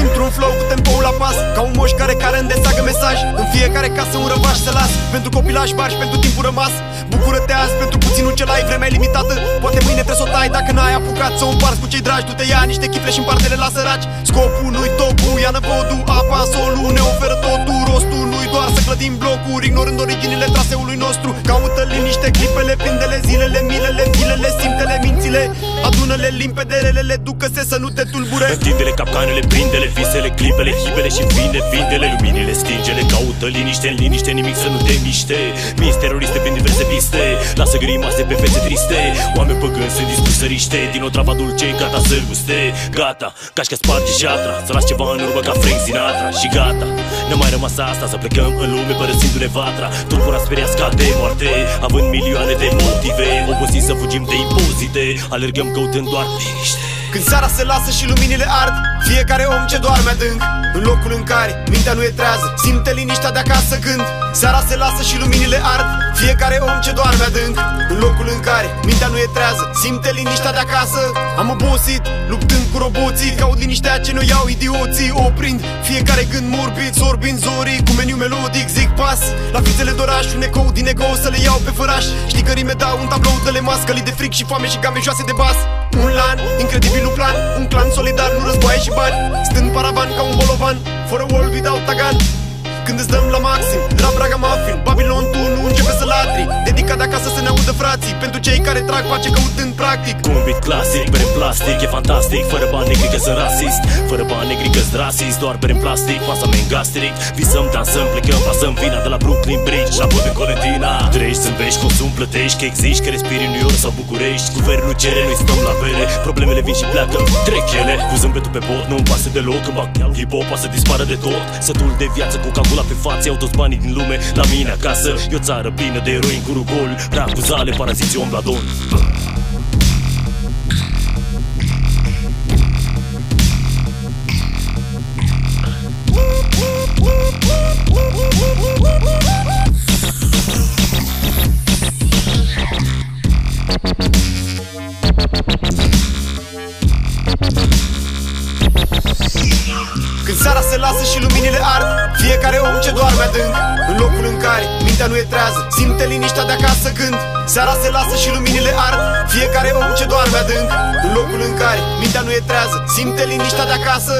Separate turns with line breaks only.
Intru în flow cu tempoul la pas Ca un moș care care îndesagă mesaj. În fiecare casă un răvaș să las Pentru copilaj marși, pentru timpul rămas. Bucură-te azi pentru puținul ce ai Vremea e limitată, poate mâine trebuie să o tai Dacă n-ai apucat să o împarți cu cei dragi Tu te ia niște chifle și împarte-le la săraci. Scopul nu-i topul, ia năvodul Apa, solul ne oferă totul Rostul nu-i doar să clădim blocuri Ignorând originile traseului nostru. Caută liniște, clipele, prindele, zilele, milele, zilele, simtele, mințile Adună-le limpede, relele, ducă-se să nu te tulbure.
Întinde-le capcanele, prinde-le, visele, clipele, hibele și vine, vindele Luminile, stinge-le, caută liniște în liniște, nimic să nu te miște. Minți teroriste prin diverse piste, lasă grimase pe fețe triste. Oameni păgâni sunt dispuși să riște, din o trava dulce gata să guste. Gata, cașca sparge jatra, să las ceva în urmă ca Frank Sinatra. Și gata, ne mai rămas asta, să plecăm în lume părăsindu-ne vatra. Tulbura speriați ca de moarte, având milioane de motive. Obosiți să fugim de impozite, alergăm căutând doar liniște.
Când seara se lasă și luminile ard Fiecare om ce doarme adânc. În locul în care mintea nu e trează Simte liniștea de acasă când Seara se lasă și luminile ard Fiecare om ce doarme adânc mintea nu e trează Simte liniștea de acasă. Am obosit luptând cu roboții. Caut liniștea ce nu iau idioții. Oprind fiecare gând morbid. Sorbind zorii cu meniu melodic Zic pas. La fițele doraș Un ecou din ego să le iau pe făraș. Știi că rime dau un tablou de le mască de fric și foame și game joase de bas. Un lan, incredibilul plan. Un clan solidar, nu războaie și bani. Stând paravan ca un bolovan. For a world without tagan când îți dăm la maxim, la Braga Muffin Babylon tu nu începe să latri. Dedicat de acasă să ne audă frații Pentru cei care trag pace căutând practic.
Cu un beat clasic, bere plastic, e fantastic. Fără bani negri că sunt rasist. Fără bani negri că sunt rasist Doar bere plastic, masa mea gastric. Visăm, dansăm, plecăm, pasăm vina De la Brooklyn Bridge. La Bode Colentina Treci, zâmbești, consum, plătești Că existi, că respiri în New York sau București. Guvernul cere, noi stăm la bere. Problemele vin și pleacă, trec ele. Cu zâmbetul pe bot, nu-mi pasă deloc. Când bag hip-hop, să dispară de tot. Sătul de viață cu calcula pe față Iau toți banii din lume la mine acasă. E o țară plină de eroi cu rugol Racuzale, paraziți, om la don.
Când seara se lasă și luminile ard Fiecare om ce doarme adânc În locul în care mintea nu e trează Simte liniștea de acasă când Seara se lasă și luminile ard. Fiecare om ce doarme adânc În locul în care mintea nu e trează Simte liniștea de acasă